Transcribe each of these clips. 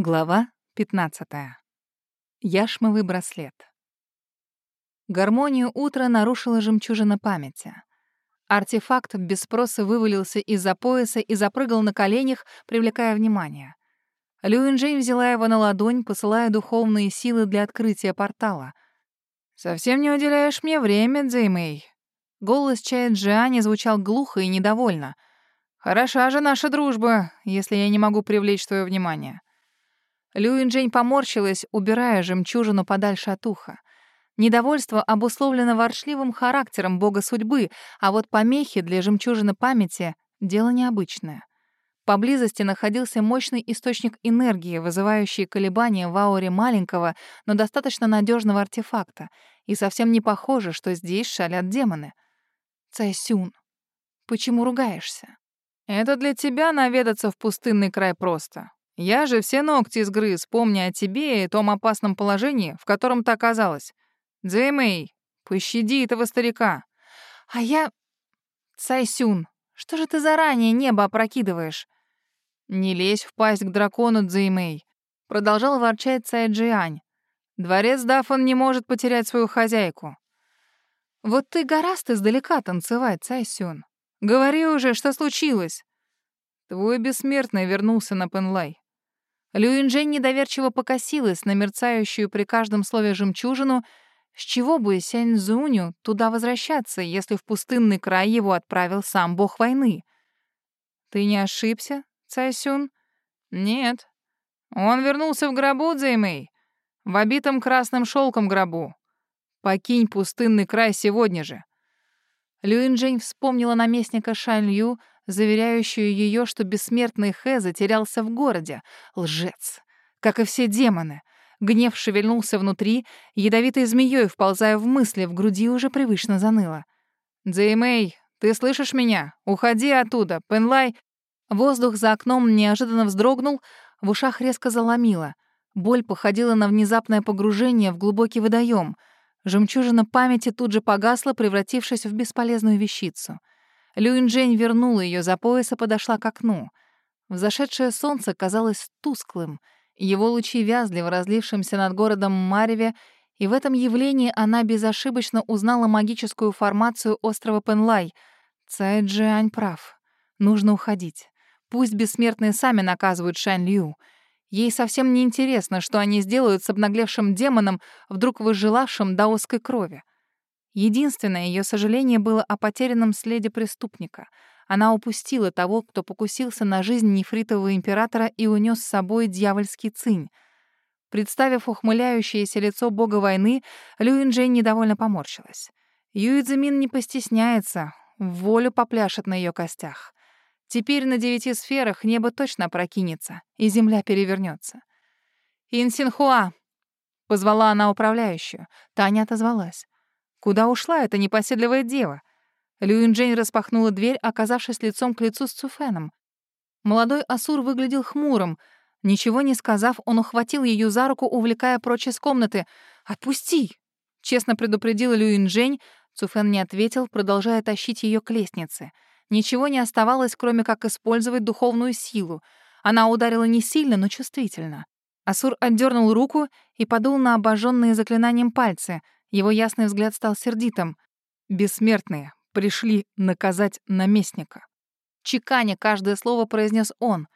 Глава 15. Яшмовый браслет. Гармонию утра нарушила жемчужина памяти. Артефакт без спроса вывалился из-за пояса и запрыгал на коленях, привлекая внимание. Люинджейн взяла его на ладонь, посылая духовные силы для открытия портала. «Совсем не уделяешь мне время, Дзэймэй». Голос Чая Джиани звучал глухо и недовольно. «Хороша же наша дружба, если я не могу привлечь твое внимание». Люинджень поморщилась, убирая жемчужину подальше от уха. Недовольство обусловлено ворчливым характером бога судьбы, а вот помехи для жемчужины памяти — дело необычное. Поблизости находился мощный источник энергии, вызывающий колебания в ауре маленького, но достаточно надежного артефакта, и совсем не похоже, что здесь шалят демоны. Цайсюн, почему ругаешься? Это для тебя наведаться в пустынный край просто. Я же все ногти сгрыз, помня о тебе и том опасном положении, в котором ты оказалась. Дзэймэй, пощади этого старика. А я... Сайсюн, что же ты заранее небо опрокидываешь? Не лезь в пасть к дракону, Дзэймэй. Продолжал ворчать Сайджиань. Дворец Дафан не может потерять свою хозяйку. Вот ты гораздо издалека танцевать, Сайсюн. Говори уже, что случилось. Твой бессмертный вернулся на Пенлай. Люинжень недоверчиво покосилась на мерцающую при каждом слове жемчужину, с чего бы Сяньцзуню туда возвращаться, если в пустынный край его отправил сам бог войны? «Ты не ошибся, Цайсюн?» «Нет. Он вернулся в гробу, Дзэймэй, в обитом красным шелком гробу. Покинь пустынный край сегодня же». Люинжень вспомнила наместника Шанью, заверяющую ее, что бессмертный Хэ затерялся в городе. Лжец. Как и все демоны. Гнев шевельнулся внутри, ядовитой змеей вползая в мысли, в груди уже привычно заныло. «Дзэймэй, ты слышишь меня? Уходи оттуда, Пенлай...» Воздух за окном неожиданно вздрогнул, в ушах резко заломило. Боль походила на внезапное погружение в глубокий водоем. Жемчужина памяти тут же погасла, превратившись в бесполезную вещицу — Люинджень вернула ее за пояс и подошла к окну. Взошедшее солнце казалось тусклым, его лучи вязли в разлившемся над городом Мареве, и в этом явлении она безошибочно узнала магическую формацию острова Пенлай. Цайджиань прав. Нужно уходить. Пусть бессмертные сами наказывают Шань Лю. Ей совсем не интересно, что они сделают с обнаглевшим демоном, вдруг возжелавшим даосской крови. Единственное ее сожаление было о потерянном следе преступника. Она упустила того, кто покусился на жизнь нефритового императора и унес с собой дьявольский цинь. Представив ухмыляющееся лицо бога войны, Люинджейн недовольно поморщилась. Юидзимин не постесняется, волю попляшет на ее костях. Теперь на девяти сферах небо точно прокинется, и земля перевернется. «Инсинхуа!» — позвала она управляющую. Таня отозвалась. Куда ушла эта непоседливая дева? Люинджейн распахнула дверь, оказавшись лицом к лицу с Цуфеном. Молодой Асур выглядел хмурым. Ничего не сказав, он ухватил ее за руку, увлекая прочь из комнаты. «Отпусти!» — честно предупредила Люинджень. Цуфен не ответил, продолжая тащить ее к лестнице. Ничего не оставалось, кроме как использовать духовную силу. Она ударила не сильно, но чувствительно. Асур отдернул руку и подул на обожженные заклинанием пальцы — его ясный взгляд стал сердитым. «Бессмертные пришли наказать наместника». Чеканя каждое слово произнес он.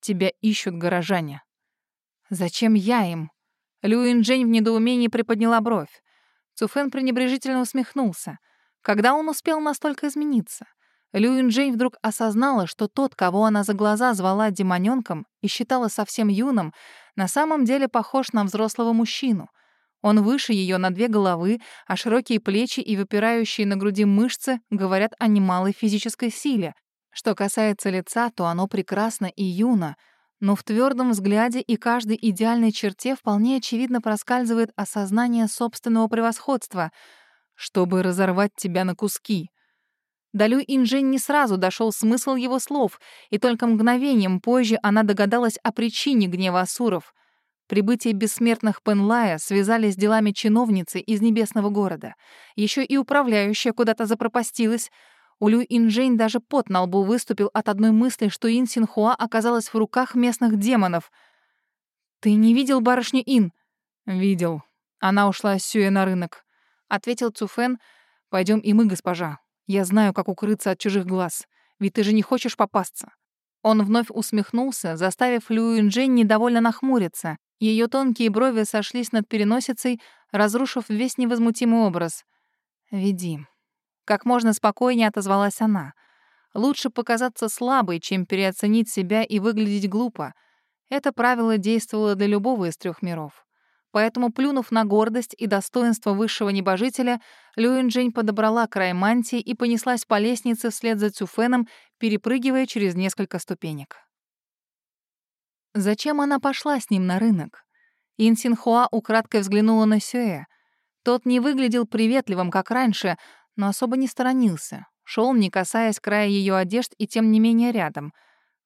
«Тебя ищут горожане». «Зачем я им?» Люин Джень в недоумении приподняла бровь. Цуфен пренебрежительно усмехнулся. Когда он успел настолько измениться? Люин Джейн вдруг осознала, что тот, кого она за глаза звала демонёнком и считала совсем юным, на самом деле похож на взрослого мужчину — он выше ее на две головы, а широкие плечи и выпирающие на груди мышцы говорят о немалой физической силе. Что касается лица, то оно прекрасно и юно, но в твердом взгляде и каждой идеальной черте вполне очевидно проскальзывает осознание собственного превосходства, чтобы разорвать тебя на куски. Далю Инжень не сразу дошел смысл его слов, и только мгновением позже она догадалась о причине гнева Асуров — Прибытие бессмертных Пенлая связали с делами чиновницы из небесного города. Еще и управляющая куда-то запропастилась. У Лю Инжень даже пот на лбу выступил от одной мысли, что Ин Синхуа оказалась в руках местных демонов. «Ты не видел барышню Ин?» «Видел. Она ушла с Сюэ на рынок», — ответил Цуфен. Пойдем и мы, госпожа. Я знаю, как укрыться от чужих глаз. Ведь ты же не хочешь попасться». Он вновь усмехнулся, заставив Лю Юнджень недовольно нахмуриться. Ее тонкие брови сошлись над переносицей, разрушив весь невозмутимый образ. «Веди». Как можно спокойнее отозвалась она. Лучше показаться слабой, чем переоценить себя и выглядеть глупо. Это правило действовало для любого из трех миров. Поэтому, плюнув на гордость и достоинство высшего небожителя, Люинджень подобрала край мантии и понеслась по лестнице вслед за Цюфеном, перепрыгивая через несколько ступенек. Зачем она пошла с ним на рынок? Инсинхуа украдкой взглянула на Сюэ. Тот не выглядел приветливым, как раньше, но особо не сторонился. Шел, не касаясь края ее одежд, и тем не менее рядом.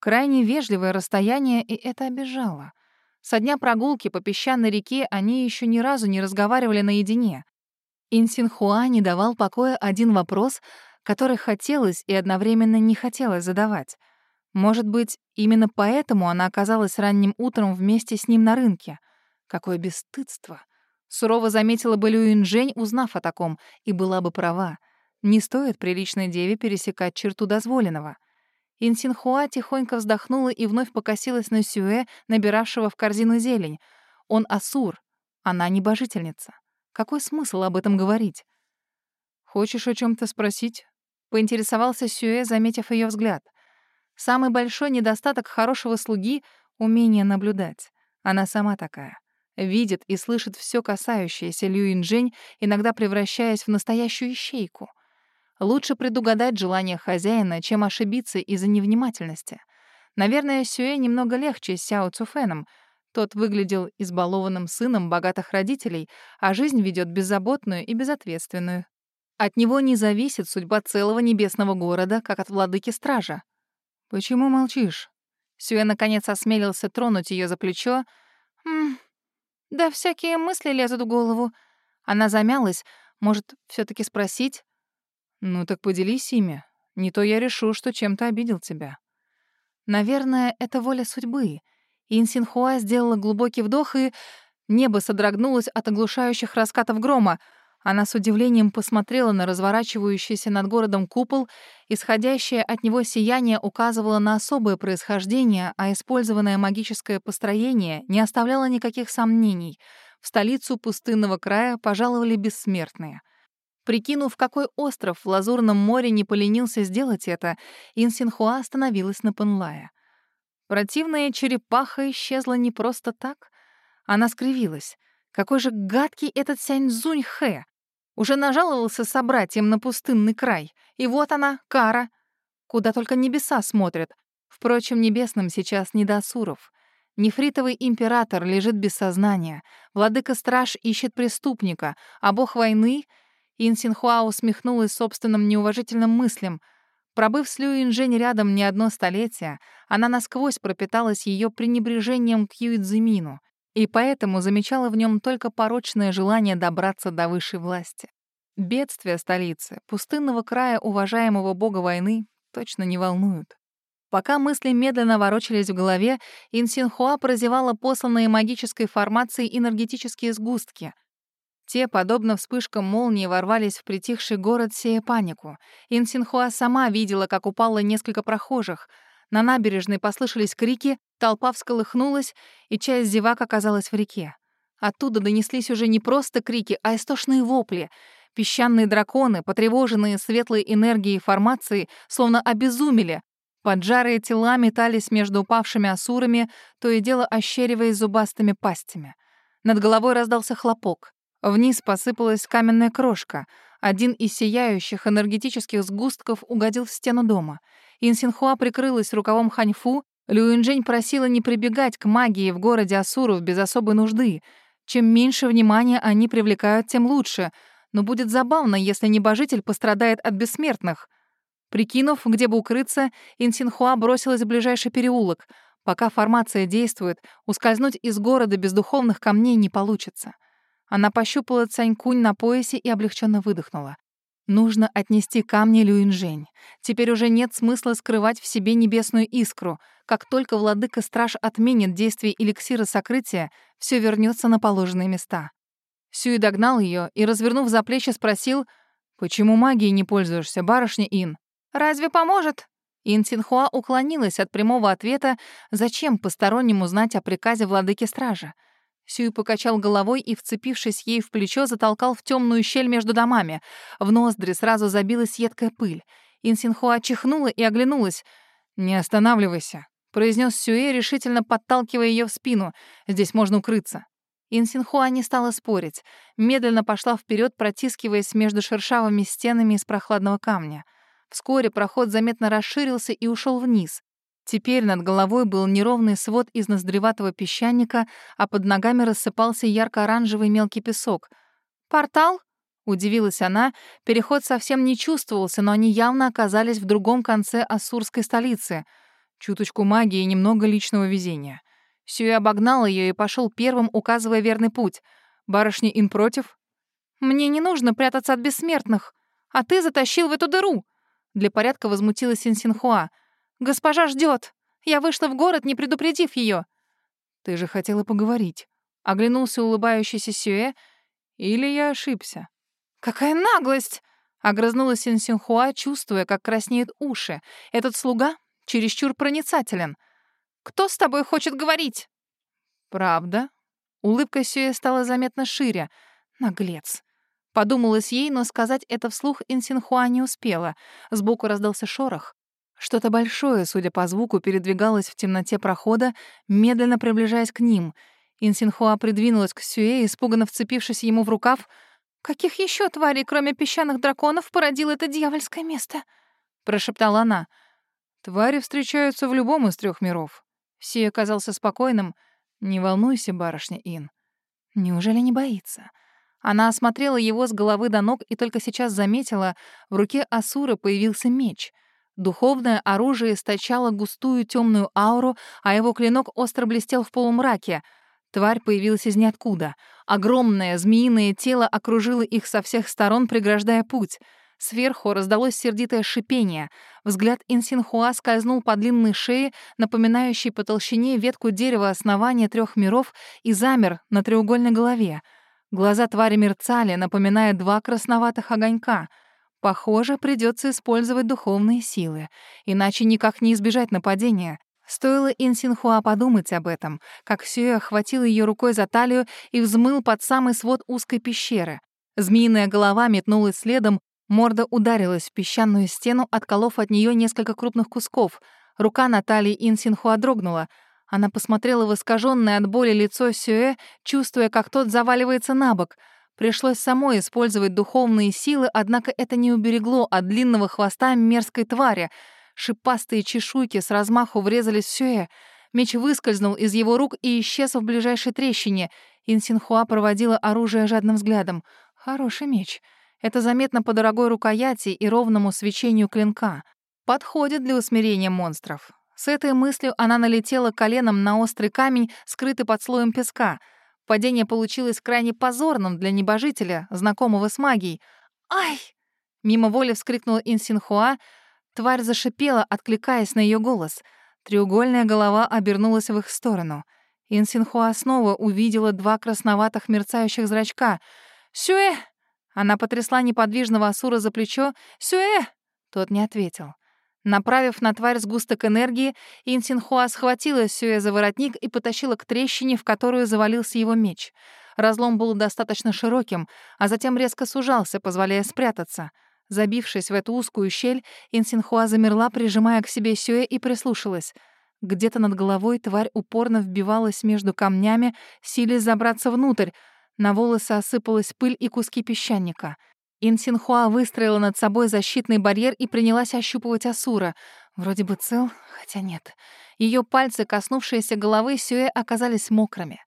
Крайне вежливое расстояние, и это обижало. Со дня прогулки по песчаной реке они еще ни разу не разговаривали наедине. Инсинхуа не давал покоя один вопрос, который хотелось и одновременно не хотелось задавать. Может быть, именно поэтому она оказалась ранним утром вместе с ним на рынке. Какое бесстыдство! Сурово заметила бы Люинжень, узнав о таком, и была бы права. Не стоит приличной деве пересекать черту дозволенного. Инсинхуа тихонько вздохнула и вновь покосилась на Сюэ, набиравшего в корзину зелень. Он асур, она небожительница. Какой смысл об этом говорить? «Хочешь о чем то спросить?» — поинтересовался Сюэ, заметив ее взгляд. Самый большой недостаток хорошего слуги — умение наблюдать. Она сама такая. Видит и слышит все касающееся Лю Инжень, иногда превращаясь в настоящую ищейку. Лучше предугадать желание хозяина, чем ошибиться из-за невнимательности. Наверное, Сюэ немного легче с Сяо Цуфеном. Тот выглядел избалованным сыном богатых родителей, а жизнь ведет беззаботную и безответственную. От него не зависит судьба целого небесного города, как от владыки стража. «Почему молчишь?» Сюэ наконец осмелился тронуть ее за плечо. «М да всякие мысли лезут в голову». Она замялась. Может, все таки спросить? «Ну так поделись ими. Не то я решу, что чем-то обидел тебя». Наверное, это воля судьбы. Инсинхуа сделала глубокий вдох, и небо содрогнулось от оглушающих раскатов грома. Она с удивлением посмотрела на разворачивающийся над городом купол. Исходящее от него сияние указывало на особое происхождение, а использованное магическое построение не оставляло никаких сомнений. В столицу пустынного края пожаловали бессмертные — Прикинув, какой остров в Лазурном море не поленился сделать это, Инсинхуа остановилась на Пенлая. Противная черепаха исчезла не просто так. Она скривилась. Какой же гадкий этот Сяньцзунь Хэ! Уже нажаловался собратьям на пустынный край. И вот она, кара. Куда только небеса смотрят. Впрочем, небесным сейчас не до Асуров. Нефритовый император лежит без сознания. Владыка-страж ищет преступника, а бог войны — Инсинхуа усмехнулась собственным неуважительным мыслям. Пробыв с Лю Инжень рядом не одно столетие, она насквозь пропиталась ее пренебрежением к Юидзимину и поэтому замечала в нем только порочное желание добраться до высшей власти. Бедствия столицы, пустынного края уважаемого бога войны точно не волнуют. Пока мысли медленно ворочались в голове, Инсинхуа прозевала посланные магической формацией энергетические сгустки — те, подобно вспышкам молнии, ворвались в притихший город, сея панику. Инсинхуа сама видела, как упало несколько прохожих. На набережной послышались крики, толпа всколыхнулась, и часть зевак оказалась в реке. Оттуда донеслись уже не просто крики, а истошные вопли. Песчаные драконы, потревоженные светлой энергией формации, словно обезумели. Поджарые тела метались между упавшими асурами, то и дело ощериваясь зубастыми пастями. Над головой раздался хлопок. Вниз посыпалась каменная крошка. Один из сияющих энергетических сгустков угодил в стену дома. Инсинхуа прикрылась рукавом ханьфу. Люинжень просила не прибегать к магии в городе Асуров без особой нужды. Чем меньше внимания они привлекают, тем лучше. Но будет забавно, если небожитель пострадает от бессмертных. Прикинув, где бы укрыться, Инсинхуа бросилась в ближайший переулок. Пока формация действует, ускользнуть из города без духовных камней не получится. Она пощупала Цанькунь на поясе и облегченно выдохнула. Нужно отнести камни Люинжень. Теперь уже нет смысла скрывать в себе небесную искру. Как только владыка-страж отменит действие эликсира сокрытия, все вернется на положенные места. Сюи догнал ее и, развернув за плечи, спросил, «Почему магией не пользуешься, барышня Ин?» «Разве поможет?» Ин Синхуа уклонилась от прямого ответа, зачем постороннему знать о приказе владыки-стража. Сюй покачал головой и, вцепившись ей в плечо, затолкал в темную щель между домами. В ноздри сразу забилась едкая пыль. Инсинхуа чихнула и оглянулась. «Не останавливайся», — произнес Сюэ, решительно подталкивая ее в спину. «Здесь можно укрыться». Инсинхуа не стала спорить. Медленно пошла вперед, протискиваясь между шершавыми стенами из прохладного камня. Вскоре проход заметно расширился и ушел вниз. Теперь над головой был неровный свод из ноздреватого песчаника, а под ногами рассыпался ярко-оранжевый мелкий песок. «Портал?» — удивилась она. Переход совсем не чувствовался, но они явно оказались в другом конце ассурской столицы. Чуточку магии и немного личного везения. Сюй обогнал ее и пошел первым, указывая верный путь. «Барышня Ин против?» «Мне не нужно прятаться от бессмертных, а ты затащил в эту дыру!» Для порядка возмутилась Инсинхуа. «Госпожа ждет. Я вышла в город, не предупредив ее. «Ты же хотела поговорить». Оглянулся улыбающийся Сюэ. «Или я ошибся?» «Какая наглость!» — огрызнулась Синсинхуа, чувствуя, как краснеют уши. «Этот слуга чересчур проницателен. Кто с тобой хочет говорить?» «Правда?» Улыбка Сюэ стала заметно шире. «Наглец». Подумалось ей, но сказать это вслух Инсинхуа не успела. Сбоку раздался шорох. Что-то большое, судя по звуку, передвигалось в темноте прохода, медленно приближаясь к ним. Инсинхуа придвинулась к Сюэ, испуганно вцепившись ему в рукав. «Каких еще тварей, кроме песчаных драконов, породило это дьявольское место?» — прошептала она. «Твари встречаются в любом из трех миров». Сия оказался спокойным. «Не волнуйся, барышня Ин». Неужели не боится? Она осмотрела его с головы до ног и только сейчас заметила, в руке Асура появился меч — Духовное оружие источало густую темную ауру, а его клинок остро блестел в полумраке. Тварь появилась из ниоткуда. Огромное змеиное тело окружило их со всех сторон, преграждая путь. Сверху раздалось сердитое шипение. Взгляд Инсинхуа скользнул по длинной шее, напоминающей по толщине ветку дерева основания трех миров, и замер на треугольной голове. Глаза твари мерцали, напоминая два красноватых огонька — Похоже, придется использовать духовные силы, иначе никак не избежать нападения. Стоило Инсинхуа подумать об этом, как Сюэ охватил ее рукой за талию и взмыл под самый свод узкой пещеры. Змеиная голова метнулась следом, морда ударилась в песчаную стену, отколов от нее несколько крупных кусков. Рука Натальи Инсинхуа дрогнула. Она посмотрела в искаженное от боли лицо Сюэ, чувствуя, как тот заваливается на бок — Пришлось самой использовать духовные силы, однако это не уберегло от длинного хвоста мерзкой твари. Шипастые чешуйки с размаху врезались в Сюэ. Меч выскользнул из его рук и исчез в ближайшей трещине. Инсинхуа проводила оружие жадным взглядом. Хороший меч. Это заметно по дорогой рукояти и ровному свечению клинка. Подходит для усмирения монстров. С этой мыслью она налетела коленом на острый камень, скрытый под слоем песка — Падение получилось крайне позорным для небожителя, знакомого с магией. «Ай!» — мимо воли вскрикнула Инсинхуа. Тварь зашипела, откликаясь на ее голос. Треугольная голова обернулась в их сторону. Инсинхуа снова увидела два красноватых мерцающих зрачка. «Сюэ!» Она потрясла неподвижного Асура за плечо. «Сюэ!» Тот не ответил. Направив на тварь сгусток энергии, Инсинхуа схватила Сюэ за воротник и потащила к трещине, в которую завалился его меч. Разлом был достаточно широким, а затем резко сужался, позволяя спрятаться. Забившись в эту узкую щель, Инсинхуа замерла, прижимая к себе Сюэ и прислушалась. Где-то над головой тварь упорно вбивалась между камнями, силясь забраться внутрь. На волосы осыпалась пыль и куски песчаника. Инсинхуа выстроила над собой защитный барьер и принялась ощупывать Асура. Вроде бы цел, хотя нет. Ее пальцы, коснувшиеся головы Сюэ, оказались мокрыми.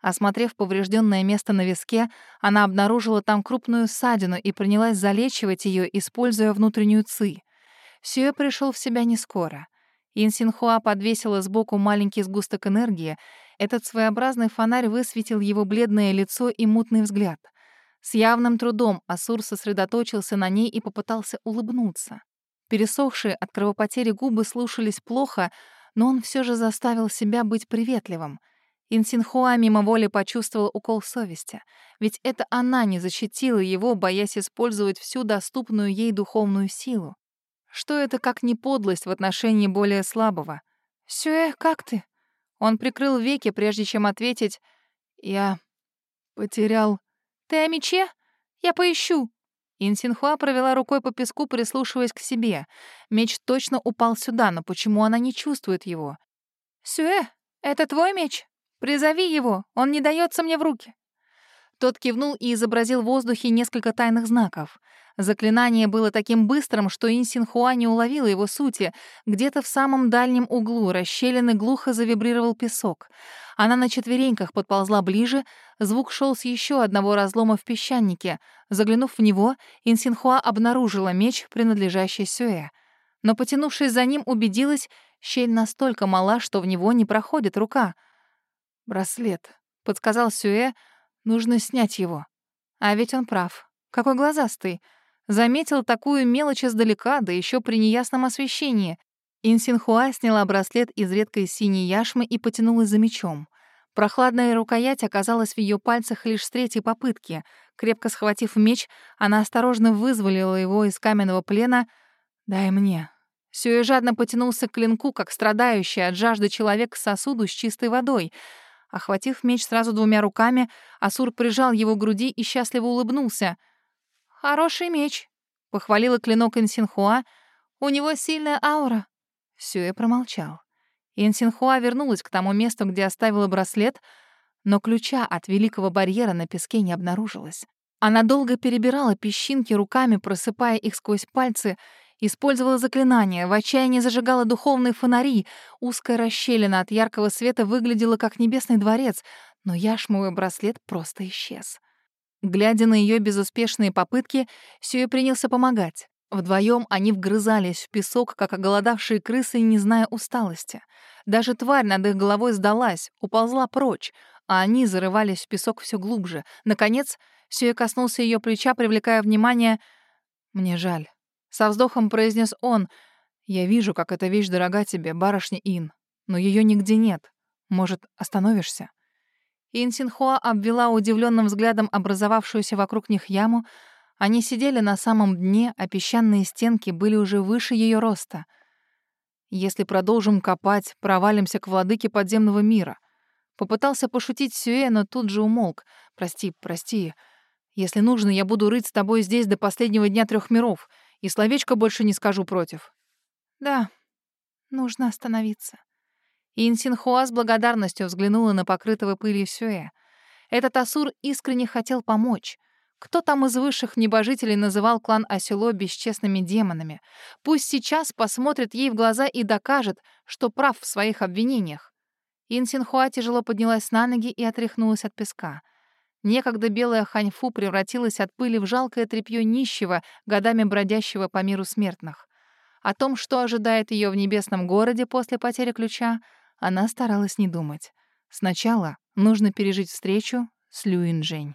Осмотрев поврежденное место на виске, она обнаружила там крупную ссадину и принялась залечивать ее, используя внутреннюю ци. Сюэ пришел в себя не скоро. Инсинхуа подвесила сбоку маленький сгусток энергии. Этот своеобразный фонарь высветил его бледное лицо и мутный взгляд — С явным трудом Асур сосредоточился на ней и попытался улыбнуться. Пересохшие от кровопотери губы слушались плохо, но он все же заставил себя быть приветливым. Инсинхуа мимо воли почувствовал укол совести, ведь это она не защитила его, боясь использовать всю доступную ей духовную силу. Что это как не подлость в отношении более слабого? «Сюэ, как ты?» Он прикрыл веки, прежде чем ответить. «Я потерял...» «Ты о мече? Я поищу». Инсинхуа провела рукой по песку, прислушиваясь к себе. Меч точно упал сюда, но почему она не чувствует его? «Сюэ, это твой меч? Призови его, он не дается мне в руки». Тот кивнул и изобразил в воздухе несколько тайных знаков. Заклинание было таким быстрым, что Инсинхуа не уловила его сути. Где-то в самом дальнем углу расщелины глухо завибрировал песок. Она на четвереньках подползла ближе, звук шел с еще одного разлома в песчанике. Заглянув в него, Инсинхуа обнаружила меч, принадлежащий Сюэ. Но, потянувшись за ним, убедилась, щель настолько мала, что в него не проходит рука. «Браслет», — подсказал Сюэ, — «нужно снять его». А ведь он прав. Какой глазастый. Заметил такую мелочь издалека, да еще при неясном освещении. Инсинхуа сняла браслет из редкой синей яшмы и потянулась за мечом. Прохладная рукоять оказалась в ее пальцах лишь с третьей попытки. Крепко схватив меч, она осторожно вызволила его из каменного плена. «Дай мне». Сюэ жадно потянулся к клинку, как страдающий от жажды человек к сосуду с чистой водой. Охватив меч сразу двумя руками, Асур прижал его к груди и счастливо улыбнулся — «Хороший меч», — похвалила клинок Инсинхуа. «У него сильная аура». Сюэ промолчал. Инсинхуа вернулась к тому месту, где оставила браслет, но ключа от великого барьера на песке не обнаружилось. Она долго перебирала песчинки руками, просыпая их сквозь пальцы, использовала заклинания, в отчаянии зажигала духовные фонари. Узкая расщелина от яркого света выглядела как небесный дворец, но яшмовый браслет просто исчез. Глядя на ее безуспешные попытки, Сюэ принялся помогать. Вдвоем они вгрызались в песок, как оголодавшие крысы, не зная усталости. Даже тварь над их головой сдалась, уползла прочь, а они зарывались в песок все глубже. Наконец, Сюэ коснулся ее плеча, привлекая внимание. «Мне жаль». Со вздохом произнес он. «Я вижу, как эта вещь дорога тебе, барышня Ин, но ее нигде нет. Может, остановишься?» Инсинхуа обвела удивленным взглядом образовавшуюся вокруг них яму. Они сидели на самом дне, а песчаные стенки были уже выше ее роста. «Если продолжим копать, провалимся к владыке подземного мира». Попытался пошутить Сюэ, но тут же умолк. «Прости, прости. Если нужно, я буду рыть с тобой здесь до последнего дня трех миров, и словечко больше не скажу против». «Да, нужно остановиться». Инсинхуа с благодарностью взглянула на покрытого пылью Сюэ. Этот Асур искренне хотел помочь. Кто там из высших небожителей называл клан Асило бесчестными демонами? Пусть сейчас посмотрит ей в глаза и докажет, что прав в своих обвинениях. Инсинхуа тяжело поднялась на ноги и отряхнулась от песка. Некогда белая ханьфу превратилась от пыли в жалкое тряпье нищего, годами бродящего по миру смертных. О том, что ожидает ее в небесном городе после потери ключа, она старалась не думать. Сначала нужно пережить встречу с Люинжень.